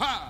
Ha!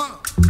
Huh.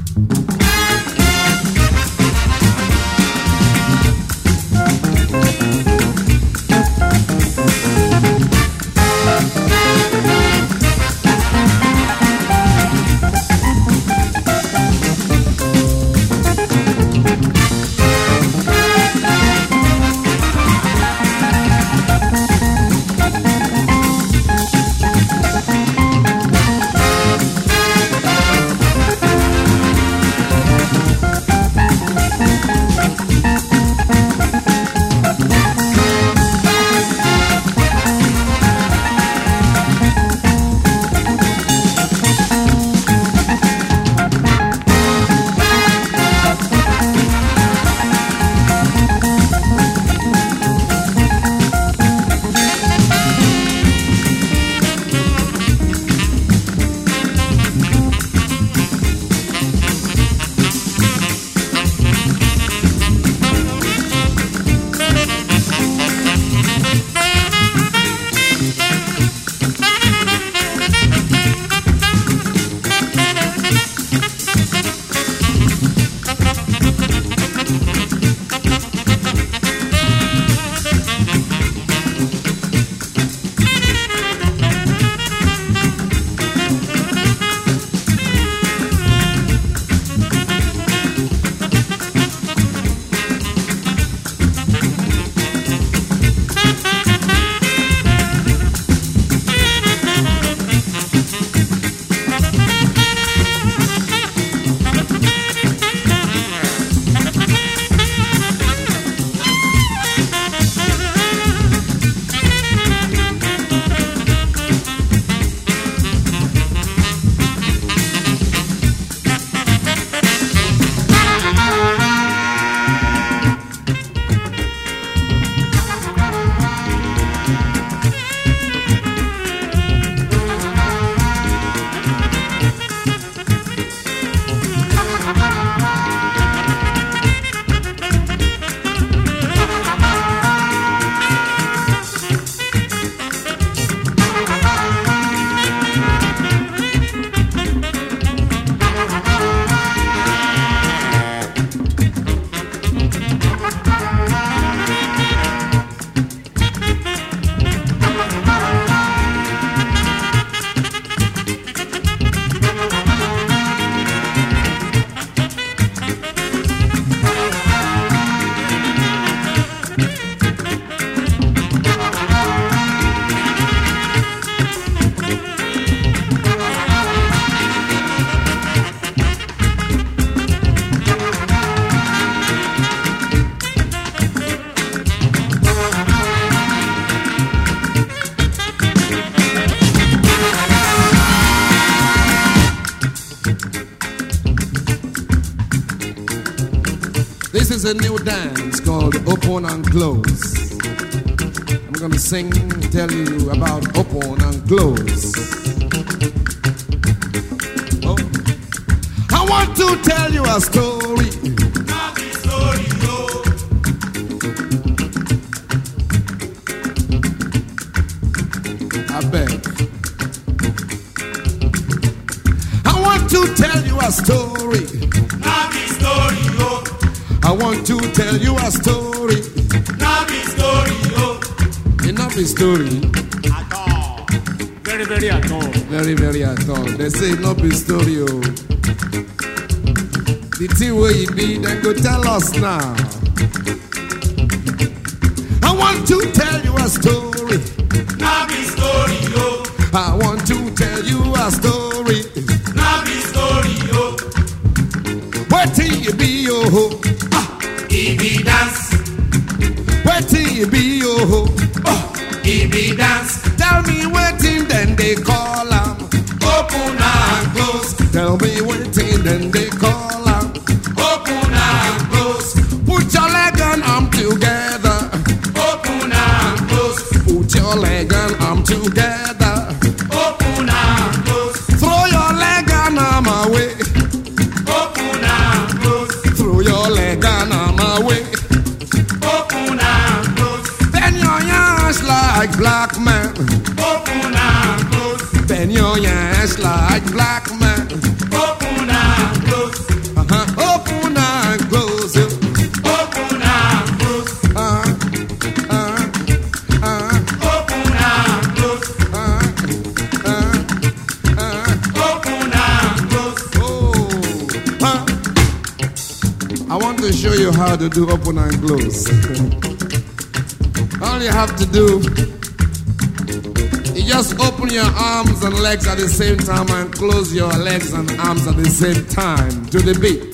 This is a new dance called Open and Close. I'm gonna sing, tell you about Open and Close. Oh. I want to tell you a story. I beg. I want to tell you a story. I want to tell you a story. Enough oh. is eh, story. At all, Very, very at all. Very, very at all. They say no be story. Oh. The thing where you be, then go tell us now. I want to tell you a story. Nabi story, oh. I want to tell you a story. Nabi story, oh. Where till you be, oh, oh. You how to do open and close. All you have to do is just open your arms and legs at the same time and close your legs and arms at the same time to the beat.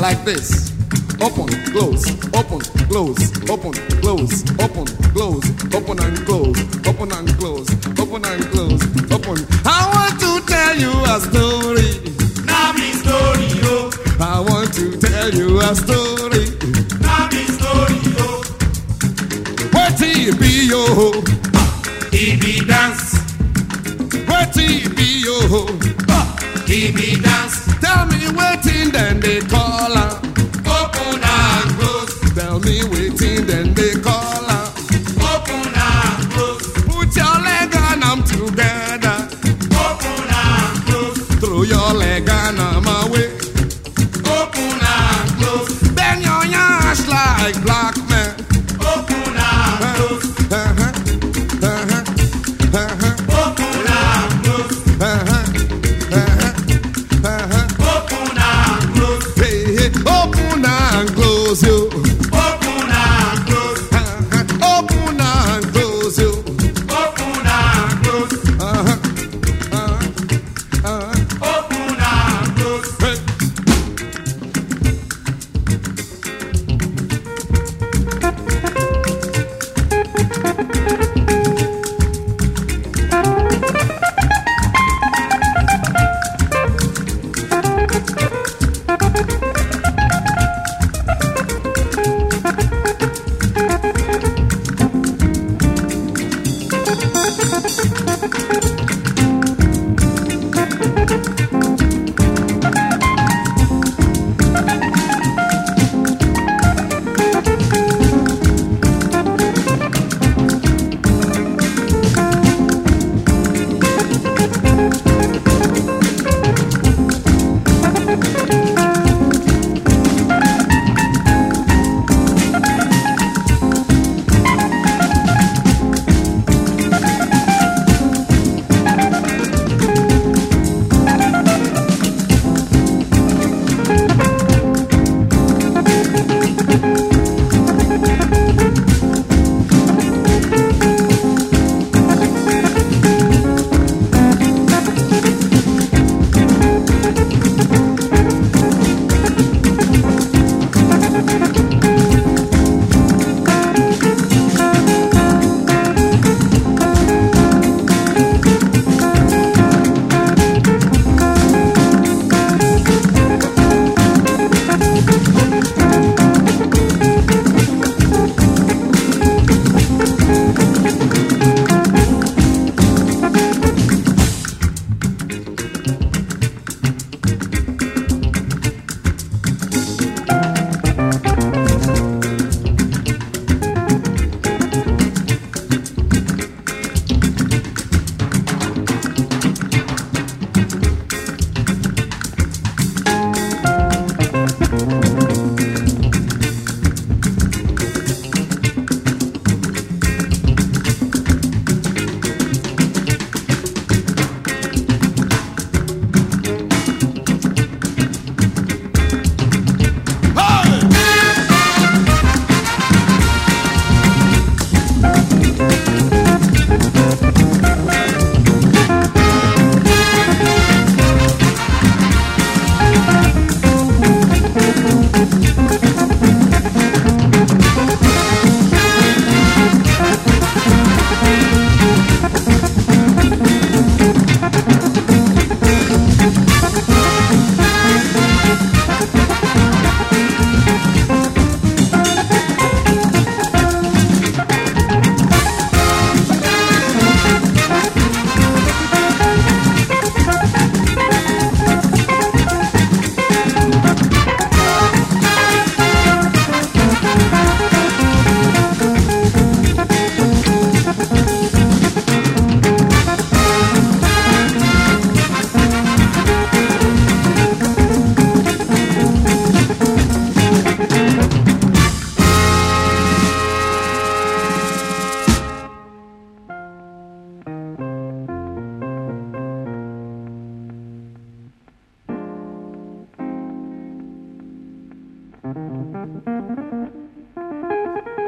Like this. Open, close, open, close, open, close, open, close, open and close, open and close, open and close, open. I want to tell you a story. A story. now story, yo, till you be yo? Ibi dance, Where till you be yo? Ibi dance, Tell me waiting, then they call her. open and close, Tell me Thank you.